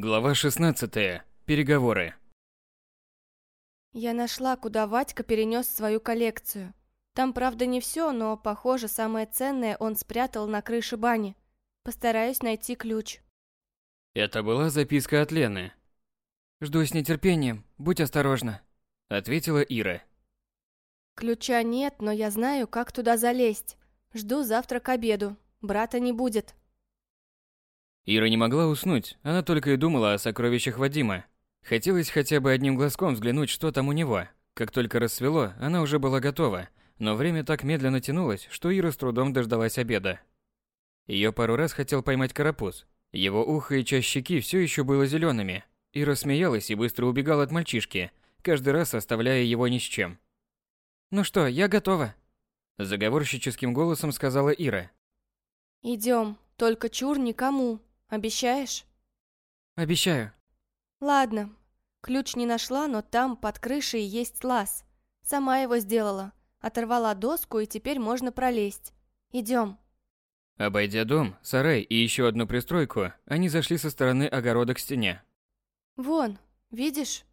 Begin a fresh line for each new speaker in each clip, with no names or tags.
Глава 16. Переговоры.
Я нашла, куда Вадька перенес свою коллекцию. Там, правда, не все, но, похоже, самое ценное он спрятал на крыше бани. Постараюсь найти ключ.
Это была записка от Лены.
«Жду с нетерпением, будь осторожна», —
ответила Ира.
Ключа нет, но я знаю, как туда залезть. Жду завтра к обеду. Брата не будет.
Ира не могла уснуть, она только и думала о сокровищах Вадима. Хотелось хотя бы одним глазком взглянуть, что там у него. Как только рассвело, она уже была готова, но время так медленно тянулось, что Ира с трудом дождалась обеда. Ее пару раз хотел поймать карапуз. Его ухо и часть щеки все еще было зелеными. Ира смеялась и быстро убегала от мальчишки, каждый раз оставляя его ни с чем.
«Ну что, я готова», –
заговорщическим голосом сказала Ира.
«Идем, только чур никому. Обещаешь?»
«Обещаю».
«Ладно. Ключ не нашла, но там, под крышей, есть лаз. Сама его сделала. Оторвала доску, и теперь можно пролезть. Идем».
Обойдя дом, сарай и еще одну пристройку, они зашли со стороны огорода к стене.
«Вон, видишь?»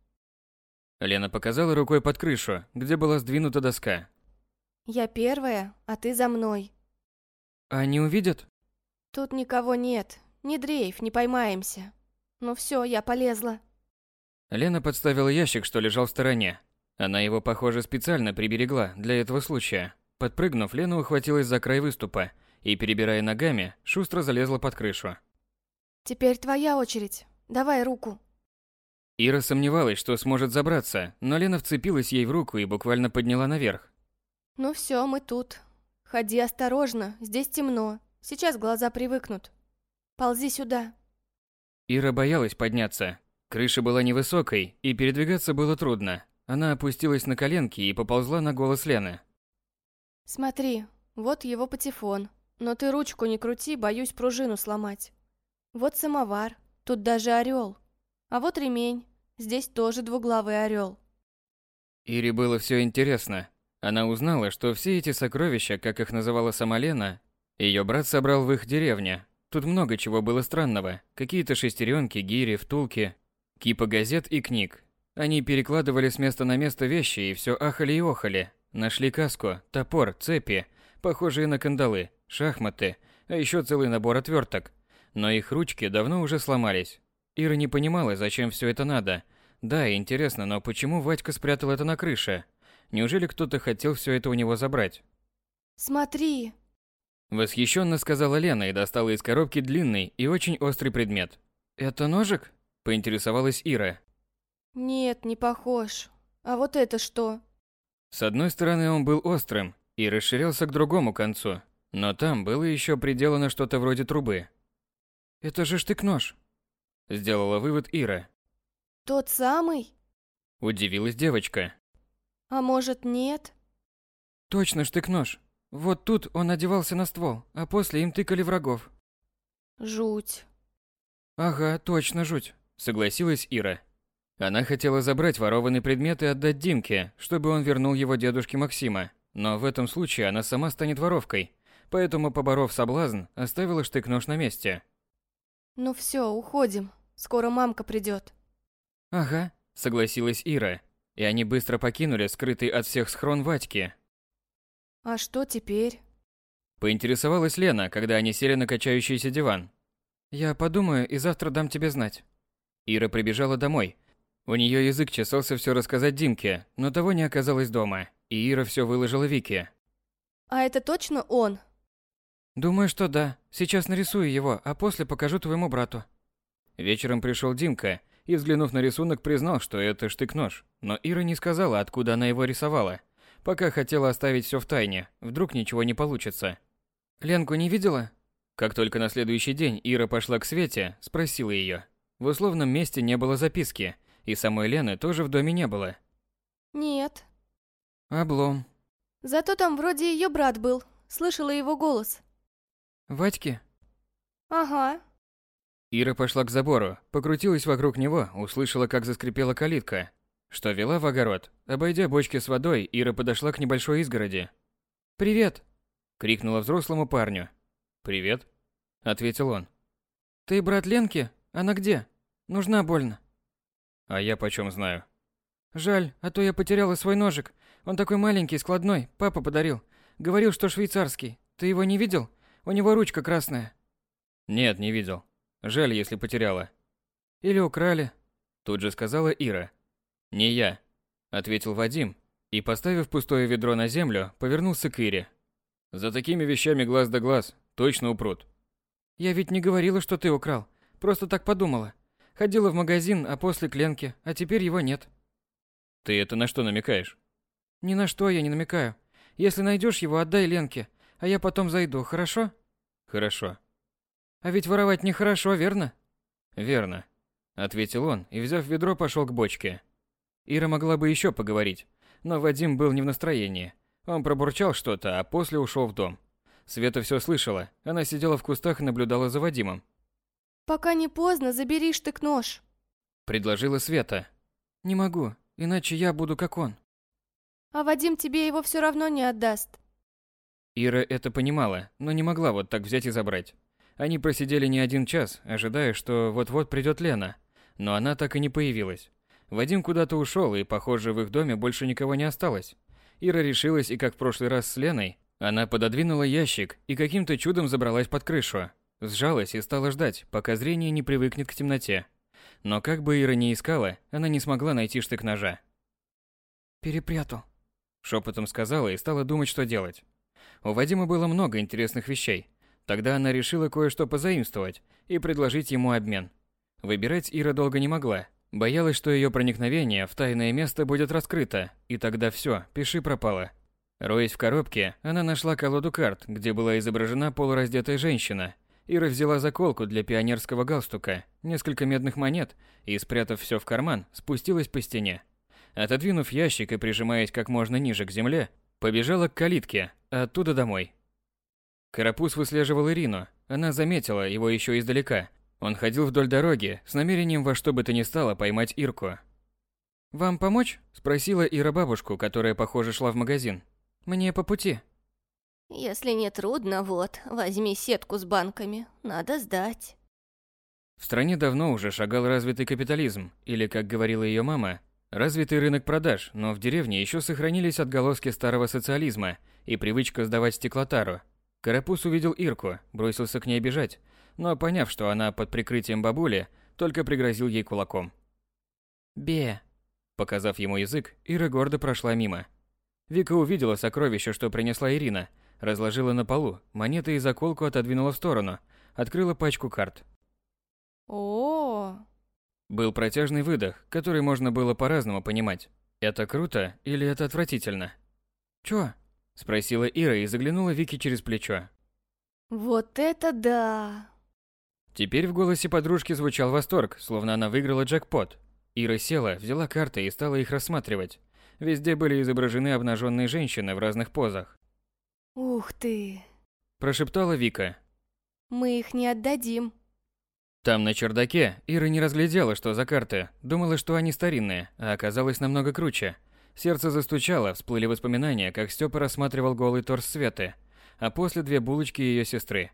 Лена показала рукой под крышу, где была сдвинута доска.
«Я первая, а ты за мной».
«Они увидят?»
«Тут никого нет. Не дрейф, не поймаемся. Ну все, я полезла».
Лена подставила ящик, что лежал в стороне. Она его, похоже, специально приберегла для этого случая. Подпрыгнув, Лена ухватилась за край выступа и, перебирая ногами, шустро залезла под крышу.
«Теперь твоя очередь. Давай руку».
Ира сомневалась, что сможет забраться, но Лена вцепилась ей в руку и буквально подняла наверх.
«Ну все, мы тут. Ходи осторожно, здесь темно. Сейчас глаза привыкнут. Ползи сюда».
Ира боялась подняться. Крыша была невысокой, и передвигаться было трудно. Она опустилась на коленки и поползла на голос Лены.
«Смотри, вот его патефон. Но ты ручку не крути, боюсь пружину сломать. Вот самовар, тут даже орел. А вот ремень. Здесь тоже двуглавый орел.
Ире было все интересно. Она узнала, что все эти сокровища, как их называла сама Лена, ее брат собрал в их деревне. Тут много чего было странного. Какие-то шестеренки, гири, втулки, кипа газет и книг. Они перекладывали с места на место вещи и все ахали и охали. Нашли каску, топор, цепи, похожие на кандалы, шахматы, а еще целый набор отверток. Но их ручки давно уже сломались. Ира не понимала, зачем все это надо. Да, интересно, но почему Вадька спрятал это на крыше? Неужели кто-то хотел все это у него забрать?
«Смотри!»
Восхищенно сказала Лена и достала из коробки длинный и очень острый предмет.
«Это ножик?»
– поинтересовалась Ира.
«Нет, не похож. А вот это что?»
С одной стороны он был острым и расширялся к другому концу, но там было еще приделано что-то вроде трубы.
«Это же штык-нож»,
Сделала вывод Ира.
Тот самый?
Удивилась девочка.
А может, нет?
Точно штык-нож. Вот тут он одевался на ствол, а после им тыкали врагов.
Жуть.
Ага, точно жуть,
согласилась Ира. Она хотела забрать ворованный предмет и отдать Димке, чтобы он вернул его дедушке Максима. Но в этом случае она сама станет воровкой. Поэтому, поборов соблазн, оставила штык-нож на месте.
Ну все, уходим. Скоро мамка придет.
Ага,
согласилась Ира. И они быстро покинули скрытый от всех схрон Вадьки.
А что теперь?
Поинтересовалась Лена, когда они сели на качающийся диван.
Я подумаю и завтра дам тебе знать.
Ира прибежала домой. У нее язык чесался все рассказать Димке, но того не оказалось дома, и Ира все выложила Вике.
А это точно он?
Думаю, что да. Сейчас нарисую его, а после покажу твоему брату.
Вечером пришел Димка и, взглянув на рисунок, признал, что это штык-нож. Но Ира не сказала, откуда она его рисовала. Пока хотела оставить все в тайне, вдруг ничего не получится.
Ленку не видела?
Как только на следующий день Ира пошла к Свете, спросила ее. В условном месте не было записки, и самой Лены тоже в доме не было.
Нет.
Облом.
Зато там вроде ее брат был. Слышала его голос.
Вадьки?
Ага.
Ира пошла к забору, покрутилась вокруг него, услышала, как заскрипела калитка, что вела в огород. Обойдя бочки с водой, Ира подошла к небольшой изгороди.
«Привет!»
– крикнула взрослому парню. «Привет!» – ответил он.
«Ты брат Ленки? Она где?» Нужна больно.
А я почем знаю?
Жаль, а то я потеряла свой ножик. Он такой маленький, складной, папа подарил. Говорил, что швейцарский. Ты его не видел? У него ручка красная.
Нет, не видел. Жаль, если потеряла.
Или украли.
Тут же сказала Ира. Не я, ответил Вадим и, поставив пустое ведро на землю, повернулся к Ире. За такими вещами глаз да глаз, точно упрут.
Я ведь не говорила, что ты украл. Просто так подумала. Ходила в магазин, а после к Ленке, а теперь его нет.
Ты это на что намекаешь?
Ни на что я не намекаю. Если найдешь его, отдай Ленке, а я потом зайду, хорошо?
Хорошо.
А ведь воровать нехорошо, верно?
Верно, ответил он и, взяв ведро, пошел к бочке. Ира могла бы еще поговорить, но Вадим был не в настроении. Он пробурчал что-то, а после ушел в дом. Света все слышала. Она сидела в кустах и наблюдала за Вадимом.
«Пока не поздно, забери штык-нож», —
предложила Света.
«Не могу, иначе я буду как он».
«А Вадим тебе его все равно не отдаст».
Ира это понимала, но не могла вот так взять и забрать. Они просидели не один час, ожидая, что вот-вот придет Лена. Но она так и не появилась. Вадим куда-то ушел, и, похоже, в их доме больше никого не осталось. Ира решилась, и как в прошлый раз с Леной, она пододвинула ящик и каким-то чудом забралась под крышу. Сжалась и стала ждать, пока зрение не привыкнет к темноте. Но как бы Ира ни искала, она не смогла найти штык ножа.
«Перепрятал», —
шепотом сказала и стала думать, что делать. У Вадима было много интересных вещей. Тогда она решила кое-что позаимствовать и предложить ему обмен. Выбирать Ира долго не могла, Боялась, что ее проникновение в тайное место будет раскрыто, и тогда все, пиши пропало. Роясь в коробке, она нашла колоду карт, где была изображена полураздетая женщина. Ира взяла заколку для пионерского галстука, несколько медных монет и, спрятав все в карман, спустилась по стене. Отодвинув ящик и прижимаясь как можно ниже к земле, побежала к калитке, а оттуда домой. Карапуз выслеживал Ирину. Она заметила его еще издалека он ходил вдоль дороги с намерением во что бы то ни стало поймать Ирку.
«Вам помочь?» – спросила Ира бабушку, которая, похоже, шла в магазин. «Мне по пути».
«Если не трудно, вот, возьми сетку с банками. Надо сдать».
В стране давно уже шагал развитый капитализм, или, как говорила ее мама, развитый рынок продаж, но в деревне еще сохранились отголоски старого социализма и привычка сдавать стеклотару. Карапуз увидел Ирку, бросился к ней бежать, но, поняв, что она под прикрытием бабули, только пригрозил ей кулаком.
«Бе!»
Показав ему язык, Ира гордо прошла мимо. Вика увидела сокровище, что принесла Ирина, разложила на полу, монеты и заколку отодвинула в сторону, открыла пачку карт.
О,
Был протяжный выдох, который можно было по-разному понимать. Это круто или это отвратительно?
«Чё?»
– спросила Ира и заглянула Вике через плечо.
вот это да!
Теперь в голосе подружки звучал восторг, словно она выиграла джекпот. Ира села, взяла карты и стала их рассматривать. Везде были изображены обнаженные женщины в разных позах.
Ух ты!
Прошептала Вика.
Мы их не отдадим.
Там на чердаке Ира не разглядела, что за карты. Думала, что они старинные, а оказалось намного круче. Сердце застучало, всплыли воспоминания, как Степа рассматривал голый торс Светы, а после две булочки ее сестры.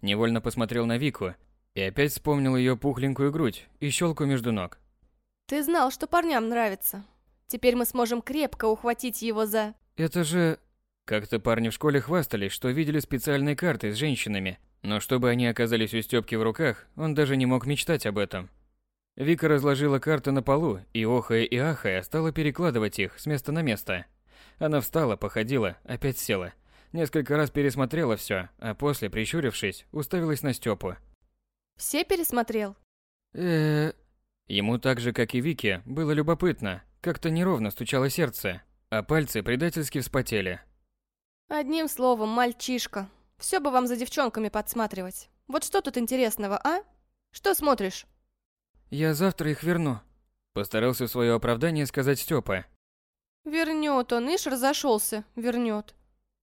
Невольно посмотрел на Вику и опять вспомнил ее пухленькую грудь и щелку между ног.
Ты знал, что парням нравится. Теперь мы сможем крепко ухватить его за...
Это же... Как-то парни в школе хвастались, что видели специальные карты с женщинами, но чтобы они оказались у Стёпки в руках, он даже не мог мечтать об этом. Вика разложила карты на полу и, охая и ахая, стала перекладывать их с места на место. Она встала, походила, опять села. Несколько раз пересмотрела все, а после, прищурившись, уставилась на Стёпу.
Все пересмотрел?
э
Ему так же, как и Вике, было любопытно. Как-то неровно стучало сердце, а пальцы предательски вспотели.
Одним словом, мальчишка. Все бы вам за девчонками подсматривать. Вот что тут интересного, а? Что смотришь?
Я завтра их верну.
Постарался свое оправдание сказать Степа.
Вернет он, ишь, разошелся, вернет.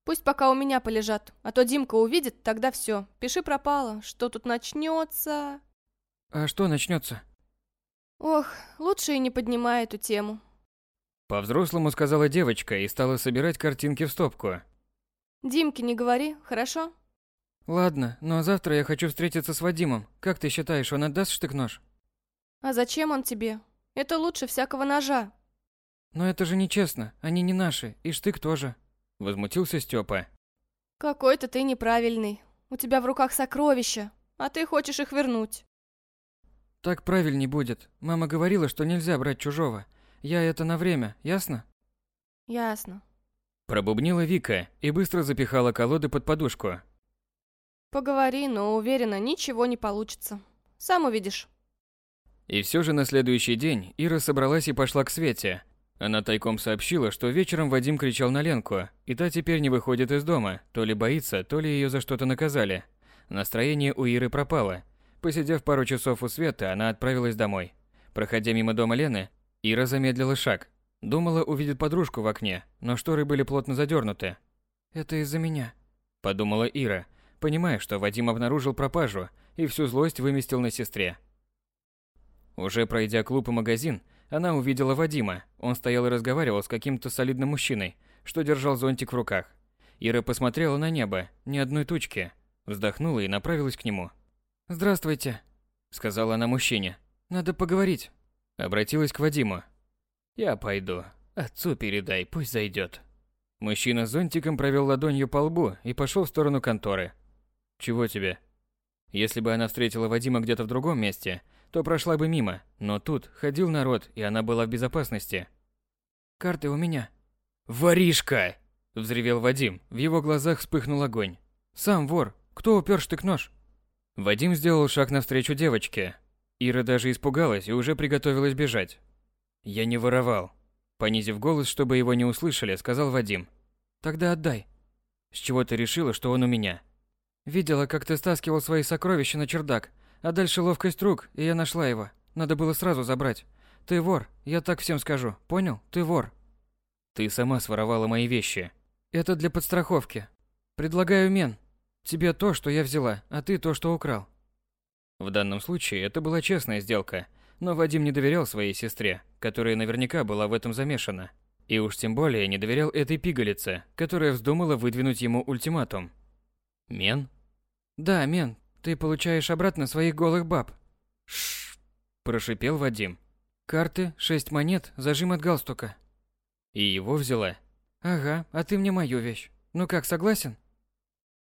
Пусть пока у меня полежат, а то Димка увидит, тогда все. Пиши пропало, что тут начнется.
А что начнется?
Ох, лучше и не поднимай эту тему.
По-взрослому сказала девочка и стала собирать картинки в стопку.
Димке не говори, хорошо?
Ладно, но завтра я хочу встретиться с Вадимом. Как ты считаешь, он отдаст штык-нож?
А зачем он тебе? Это лучше всякого ножа.
Но это же нечестно, они не наши, и штык тоже.
Возмутился Степа.
Какой-то ты неправильный. У тебя в руках сокровища, а ты хочешь их вернуть.
Так правильней будет. Мама говорила, что нельзя брать чужого. Я это на время, ясно?
Ясно.
Пробубнила Вика и быстро запихала колоды под подушку.
Поговори, но уверена, ничего не получится. Сам увидишь.
И все же на следующий день Ира собралась и пошла к Свете. Она тайком сообщила, что вечером Вадим кричал на Ленку, и та теперь не выходит из дома, то ли боится, то ли ее за что-то наказали. Настроение у Иры пропало. Посидев пару часов у Света, она отправилась домой. Проходя мимо дома Лены, Ира замедлила шаг. Думала, увидит подружку в окне, но шторы были плотно задернуты.
«Это из-за меня», –
подумала Ира, понимая, что Вадим обнаружил пропажу и всю злость выместил на сестре. Уже пройдя клуб и магазин, она увидела Вадима. Он стоял и разговаривал с каким-то солидным мужчиной, что держал зонтик в руках. Ира посмотрела на небо, ни одной тучки, вздохнула и направилась к нему.
«Здравствуйте», — сказала она мужчине. «Надо поговорить».
Обратилась к Вадиму. «Я пойду. Отцу передай, пусть зайдет». Мужчина с зонтиком провел ладонью по лбу и пошел в сторону конторы. «Чего тебе?» Если бы она встретила Вадима где-то в другом месте, то прошла бы мимо, но тут ходил народ, и она была в безопасности.
«Карты у меня».
«Воришка!» – взревел Вадим, в его глазах вспыхнул огонь.
«Сам вор! Кто упер штык-нож?»
Вадим сделал шаг навстречу девочке. Ира даже испугалась и уже приготовилась бежать. «Я не воровал», – понизив голос, чтобы его не услышали, сказал Вадим.
«Тогда отдай».
«С чего ты решила, что он у меня?»
«Видела, как ты стаскивал свои сокровища на чердак. А дальше ловкость рук, и я нашла его. Надо было сразу забрать. Ты вор, я так всем скажу. Понял? Ты вор.
Ты сама своровала мои вещи.
Это для подстраховки. Предлагаю мен. Тебе то, что я взяла, а ты то, что украл.
В данном случае это была честная сделка, но Вадим не доверял своей сестре, которая наверняка была в этом замешана. И уж тем более не доверял этой пигалице, которая вздумала выдвинуть ему ультиматум. Мен?
Да, мен, ты получаешь обратно своих голых баб.
Шш, прошипел Вадим.
Карты, шесть монет, зажим от галстука.
И его взяла.
Ага, а ты мне мою вещь. Ну как, согласен?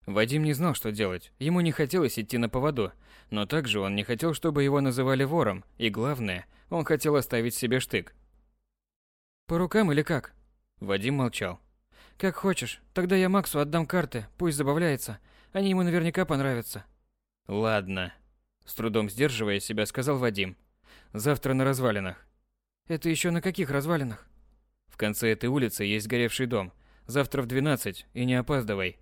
Вадим не знал, что делать. Ему не хотелось идти на поводу, но также он не хотел, чтобы его называли вором, и главное, он хотел оставить себе штык.
По рукам или как?
Вадим молчал.
Как хочешь. Тогда я Максу отдам карты, пусть забавляется. Они ему наверняка понравятся.
Ладно. С трудом сдерживая себя, сказал Вадим. Завтра на развалинах.
Это еще на каких развалинах?
В конце этой улицы есть горевший дом. Завтра в 12, и не опаздывай.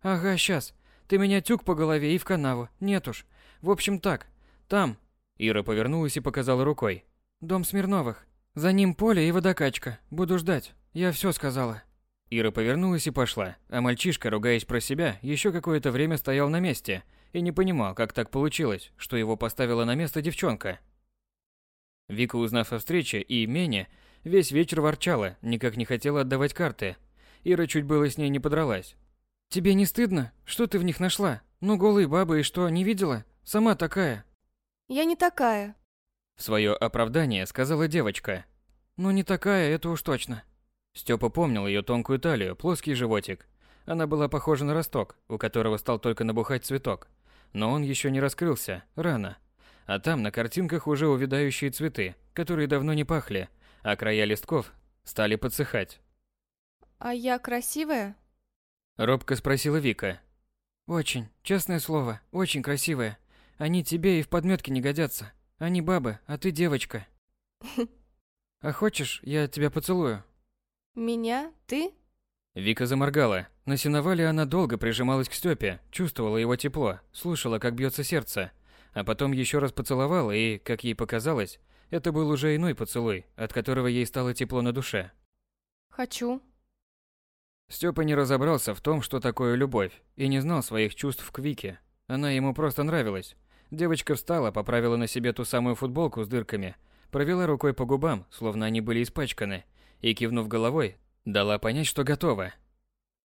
Ага, сейчас. Ты меня тюк по голове и в канаву. Нет уж. В общем так. Там.
Ира повернулась и показала рукой.
Дом Смирновых. За ним поле и водокачка. Буду ждать. Я все сказала.
Ира повернулась и пошла, а мальчишка, ругаясь про себя, еще какое-то время стоял на месте и не понимал, как так получилось, что его поставила на место девчонка. Вика, узнав о встрече и Мене, весь вечер ворчала, никак не хотела отдавать карты. Ира чуть было с ней не подралась.
«Тебе не стыдно? Что ты в них нашла? Ну, голые бабы и что, не видела? Сама такая».
«Я не такая».
В свое оправдание сказала девочка.
«Ну, не такая, это уж точно».
Степа помнил ее тонкую талию, плоский животик. Она была похожа на росток, у которого стал только набухать цветок. Но он еще не раскрылся, рано. А там на картинках уже увядающие цветы, которые давно не пахли, а края листков стали подсыхать.
«А я красивая?»
Робко спросила Вика.
«Очень, честное слово, очень красивая. Они тебе и в подметке не годятся. Они бабы, а ты девочка. А хочешь, я тебя поцелую?»
«Меня? Ты?»
Вика заморгала. На сеновале она долго прижималась к Стёпе, чувствовала его тепло, слушала, как бьется сердце. А потом еще раз поцеловала, и, как ей показалось, это был уже иной поцелуй, от которого ей стало тепло на душе.
«Хочу».
Стёпа не разобрался в том, что такое любовь, и не знал своих чувств к Вике. Она ему просто нравилась. Девочка встала, поправила на себе ту самую футболку с дырками, провела рукой по губам, словно они были испачканы, и, кивнув головой, дала понять, что готова.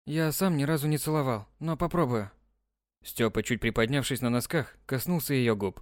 «Я сам ни разу не целовал, но попробую».
Стёпа, чуть приподнявшись на носках, коснулся ее губ.